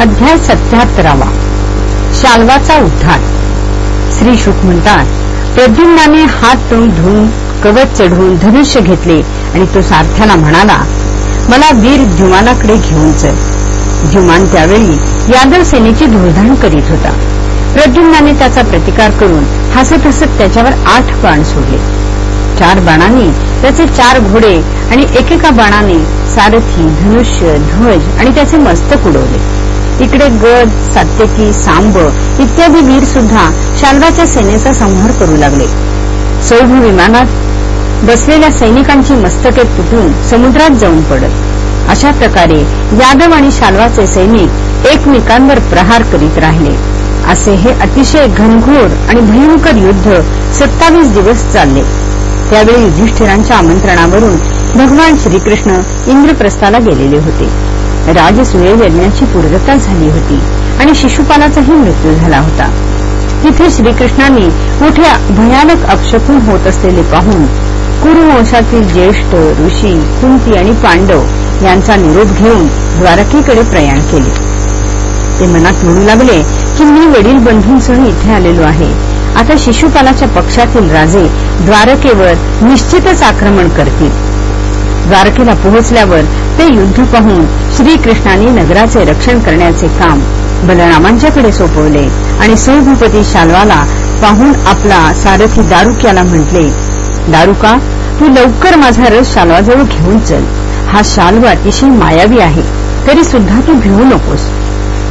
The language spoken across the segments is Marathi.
अध्याय सत्याहत्तरावा. शाल्वाचा उद्धार. श्री शुक म्हणतात प्रद्युम्नाने हात तोंड धुवून कवच चढवून धनुष्य घेतले आणि तो सारथ्याला म्हणाला मला वीर द्युमानाकडे घेऊन चल. द्युमान त्यावेळी यादव सेनेची धुळधाण करीत होता. प्रद्युम्नाने त्याचा प्रतिकार करून हसत हसत त्याच्यावर आठ बाण सोडले. चार बाणांनी त्याचे चार घोडे आणि एकेका बाणाने सारथी धनुष्य ध्वज आणि त्याचे मस्तक उडवले. इकडे गद सात्यकी सांब इत्यादी वीर सुद्धा शाल्वाच्या सेनेचा संहार करू लागले. सौभ विमानात बसलेल्या सैनिकांची मस्तके तुटून समुद्रात जाऊन पडत. अशा प्रकारे यादव आणि शाल्वाचे सैनिक एकमेकांवर प्रहार करीत राहिले. असे हे अतिशय घनघोर आणि भयंकर युद्ध सत्तावीस दिवस चालले. त्यावेळी युधिष्ठिरांच्या आमंत्रणावरून भगवान श्रीकृष्ण इंद्रप्रस्थाला गेलेले होते. राजसूय यज्ञाची पूर्तता झाली होती आणि शिशुपालाचाही मृत्यू झाला होता. तिथे श्रीकृष्णांनी मोठ्या भयानक अपशकून होत असलेले पाहून कुरुवंशातील ज्येष्ठ ऋषी कुंती आणि पांडव यांचा निरोप घेऊन द्वारकेकडे प्रयाण केले. ते मनात म्हणू लागले की मी वडील बंधूंसह इथे आलेलो आहे. आता शिशुपालाच्या पक्षातील राजे द्वारकेवर निश्चितच आक्रमण करतील. द्वारकेला पोहोचल्यावर ते युद्ध पाहून श्रीकृष्णांनी नगराचे रक्षण करण्याचे काम बलरामांच्याकडे सोपवले आणि सौभूपती शाल्वाला पाहून आपला सारथी दारुक्याला म्हटले दारुका तू लवकर माझा रस शाल्वाजवळ घेऊन चल. हा शाल्व अतिशय मायावी आहे तरी सुद्धा तू भिवू नकोस.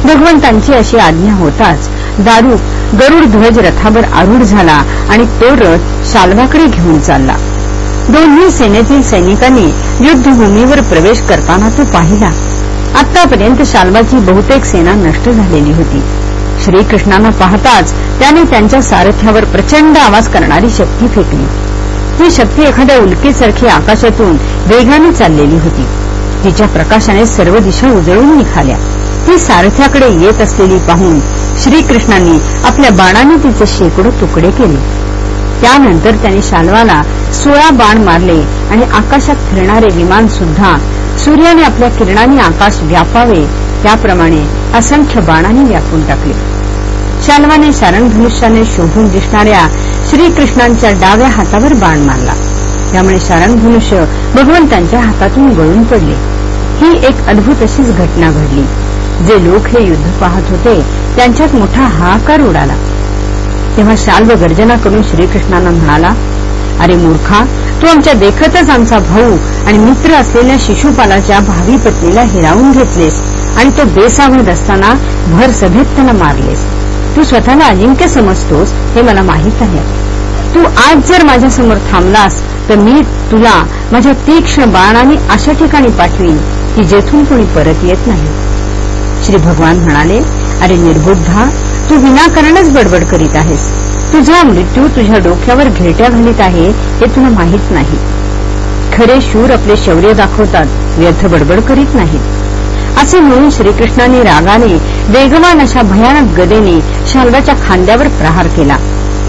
भगवंतांची अशी आज्ञा होताच दारू गरुड ध्वज रथावर आरूढ झाला आणि तो रथ शाल्वाकडे घेऊन चालला. दोन्ही सेनेतील सैनिकांनी युद्धभूमीवर प्रवेश करताना तो पाहिला. आतापर्यंत शाल्वाची बहुतेक सेना नष्ट झालेली होती. श्रीकृष्णांना पाहताच त्याने त्यांच्या सारथ्यावर प्रचंड आवाज करणारी शक्ती फेकली. ती शक्ती एखाद्या उल्केसारखी आकाशातून वेगाने चाललेली होती. तिच्या प्रकाशाने सर्व दिशा उजळून निघाल्या. ती सारथ्याकडे येत असलेली पाहून श्रीकृष्णांनी आपल्या बाणाने तिचे शेकडो तुकडे केले. त्यानंतर त्यांनी शाल्वाला सोळा बाण मारले आणि आकाशात फिरणारे विमान सुद्धा. सूर्याने आपल्या किरणांनी आकाश व्यापावे त्याप्रमाणे असंख्य बाणांनी व्यापून टाकले. शाल्वाने शारणधनुष्याने शोभून दिसणाऱ्या श्रीकृष्णांच्या डाव्या हातावर बाण मारला. त्यामुळे शारणधनुष्य भगवंतांच्या हातातून गळून पडले. ही एक अद्भुत अशीच घटना घडली. जे लोक हे युद्ध पाहत होते त्यांच्यात मोठा हाहाकार उडाला. तेव्हा शाल्व गर्जना करून श्रीकृष्णांना म्हणाला अरे मूर्खा तू आमच्या देखतच आमचा भाऊ आणि मित्र असलेल्या शिशुपालाच्या भावी पत्नीला हिरावून घेतलेस आणि तो बेसावध असताना भर सभेत त्याला मारलेस. तू स्वतःला अजिंक्य समजतोस हे मला माहीत आहे. तू आज जर माझ्यासमोर थांबलास तर मी तुला माझ्या तीक्ष्ण बाणाने अशा ठिकाणी पाठवीन की जेथून कोणी परत येत नाही. श्री भगवान म्हणाले अरे निर्बुद्धा तू विनाकारणच बडबड करीत आहेस. तुझा मृत्यू तुझ्या डोक्यावर घेट्या घालीत आहे हे तुला माहीत नाही. खरे शूर आपले शौर्य दाखवतात व्यर्थ बडबड करीत नाहीत. असे म्हणून श्रीकृष्णाने रागाने वेगवान अशा भयानक गदेने शाल्वाच्या खांद्यावर प्रहार केला.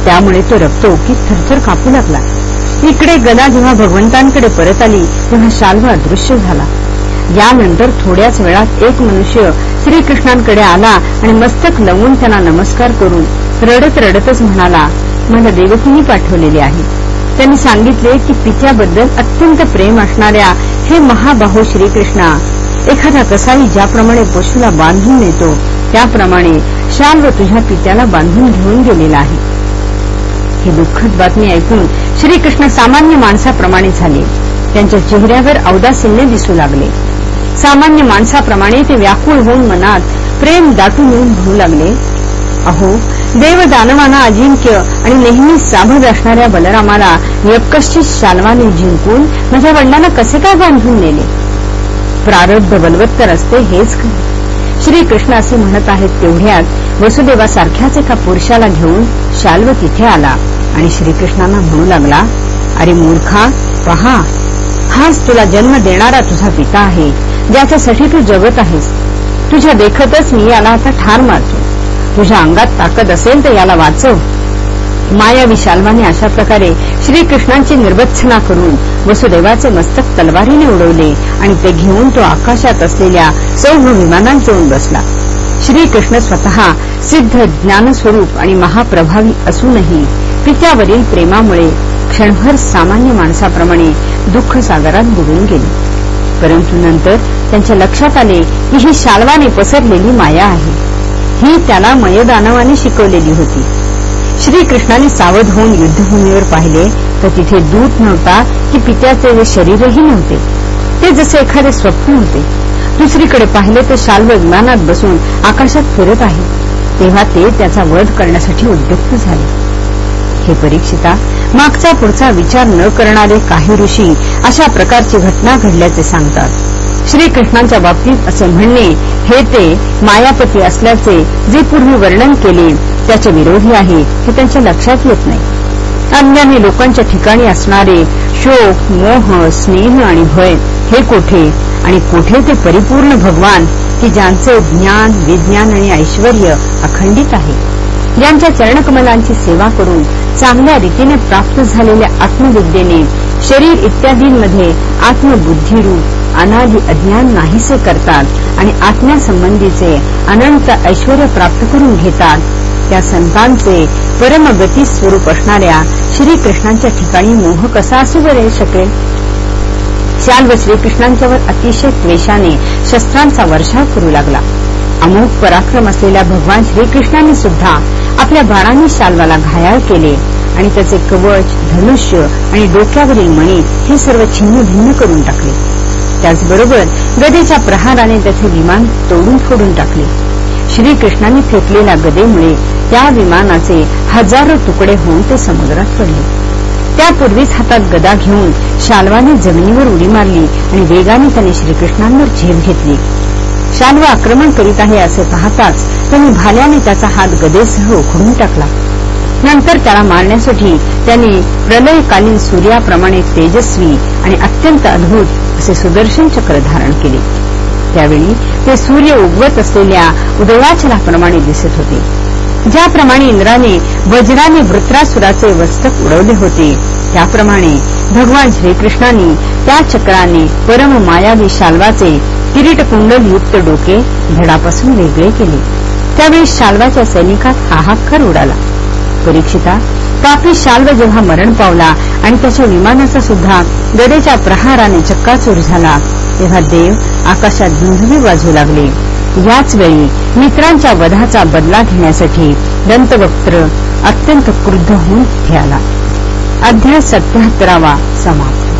त्यामुळे तो रक्तओकीत थरथर कापू लागला. इकडे गदा जेव्हा भगवंतांकडे परत आली तेव्हा शाल्व अदृश्य झाला. यानंतर थोड्याच वेळात एक मनुष्य श्रीकृष्णांकडे आला आणि मस्तक लवून त्यांना नमस्कार करून रडत रडतच म्हणाला मला देवकीने पाठवलेले आहे. त्यांनी सांगितले की पित्याबद्दल अत्यंत प्रेम असणाऱ्या हे महाबाहू श्रीकृष्णा एखादा कसाई ज्याप्रमाणे पशुला बांधून नेतो त्याप्रमाणे शाल व तुझ्या पित्याला बांधून घेऊन गेलेला आहे. ही दुःखद बातमी ऐकून श्रीकृष्ण सामान्य माणसाप्रमाणे झाले. त्यांच्या चेहऱ्यावर औदासीन्य दिसू लागले. सामान्य माणसाप्रमाणे ते व्याकुळ होऊन मनात प्रेम दाटून येऊन म्हणू लागले. अहो देव दानवाना अजिंक्य आणि नेहमी साभद असणाऱ्या बलरामाला यक्कशी शालवाने जिंकून माझ्या वडिलांना कसे काय बांधून नेले? प्रारब्ध बलवत्तर असते हेच श्रीकृष्ण असे म्हणत आहेत तेवढ्यात वसुदेवासारख्याच एका पुरुषाला घेऊन शाल्व तिथे आला आणि श्रीकृष्णांना म्हणू लागला अरे मूर्खा पहा हाच तुला जन्म देणारा तुझा पिता आहे. ज्याच्यासाठी तू जगत आहेस. तुझ्या देखतच मी याला आता ठार मारतो. तुझ्या अंगात ताकद असेल तर याला वाचव. माया विशालवाने अशा प्रकारे श्रीकृष्णांची निर्बत्सना करून वसुदेवाचे मस्तक तलवारीने उडवले आणि ते घेऊन तो आकाशात असलेल्या सौभ विमानात जाऊन बसला. श्रीकृष्ण स्वतः सिद्ध ज्ञानस्वरूप आणि महाप्रभावी असूनही पित्यावरील प्रेमामुळे क्षणभर सामान्य माणसाप्रमाणे दुःख सागरात बुडून गेले. परंतु नंतर त्यांच्या लक्षात आले की ही शाल्वाने पसरलेली माया आहे. ही त्याला मयदानवाने शिकवलेली होती. श्रीकृष्णाने सावध होऊन युद्धभूमीवर पाहिले तर तिथे दूत नव्हता की पित्याचे शरीरही नव्हते. ते जसे एखादे स्वप्न होते. दुसरीकडे पाहिले तर शाल्व विमानात बसून आकाशात फिरत आहे. तेव्हा ते त्याचा वध करण्यासाठी उद्युक्त झाले. हे परीक्षिता मागचा पुढचा विचार न करणारे काही ऋषी अशा प्रकारची घटना घडल्याचे सांगतात. श्रीकृष्णांच्या बाबतीत असे म्हणणे हे ते मायापती असल्याचे जे पूर्वी वर्णन केले त्याचे विरोधी आहे हे त्यांच्या लक्षात येत नाही. अन्याने लोकांच्या ठिकाणी असणारे शोक मोह स्नेह आणि भय हे कोठे? आणि कोठे ते परिपूर्ण भगवान की ज्यांचे ज्ञान विज्ञान आणि ऐश्वर अखंडित आहे? ज्यांच्या चरणकमलांची सेवा करून चांगल्या रीतीने प्राप्त झालेल्या आत्मविद्येने शरीर इत्यादींमध्ये आत्मबुद्धीरूप अनादि अज्ञान नाहीसे करतात आणि आत्म्यासंबंधीचे अनंत ऐश्वर प्राप्त करून घेतात. त्या संतांचे परमगती स्वरूप असणाऱ्या श्रीकृष्णांच्या ठिकाणी मोह कसा असू बरे शकेल? शाल्व श्रीकृष्णांच्यावर अतिशय द्वेषाने शस्त्रांचा वर्षाव करू लागला. अमोघ पराक्रम असलेल्या भगवान श्रीकृष्णांनी सुद्धा आपल्या बाणांनी शाल्वाला घायाळ केले आणि त्याचे कवच धनुष्य आणि डोक्यावरील मणी हे सर्व छिन्न भिन्न करून टाकले. त्याचबरोबर गदेच्या प्रहाराने त्याचे विमान तोडून फोडून टाकले. श्रीकृष्णाने फेकलेल्या गदेमुळे त्या विमानाचे हजारो तुकडे होऊन ते समुद्रात पडले. त्यापूर्वीच हातात गदा घेऊन शाल्वाने जमिनीवर उडी मारली आणि वेगाने त्याने श्रीकृष्णांवर झेप घेतली. शाल्व आक्रमण करीत आहे असे पाहताच त्यांनी भाल्याने त्याचा हात गदेसह उखडून टाकला. नंतर त्याला मारण्यासाठी त्यांनी प्रलयकालीन सूर्याप्रमाणे तेजस्वी आणि अत्यंत अद्भुत असे सुदर्शन चक्र धारण केले. त्यावेळी ते सूर्य उगवत असलेल्या उदयाचलाप्रमाणे दिसत होते. ज्याप्रमाणे इंद्राने वज्राने वृत्रासुराचे वस्तक उडवले होते त्याप्रमाणे भगवान श्रीकृष्णांनी त्या चक्राने परम मायावी शाल्वाचे किरीटकुंडल युक्त डोके धडापासून वेगळे केले. त्यावेळी शाल्वाच्या सैनिकात हाहाकार उडाला. परीक्षिता पापी शाल्व जेव्हा मरण पावला आणि त्याच्या विमानाचा सुद्धा गडेच्या प्रहाराने चक्काचूर झाला तेव्हा देव आकाशात धुंधवी वाजू लागले. याच वेळी मित्रांच्या वधाचा बदला घेण्यासाठी दंतवक्त्र अत्यंत क्रुद्ध होऊन तिथे आला. अध्याय सत्याहत्तरावा समाप्त.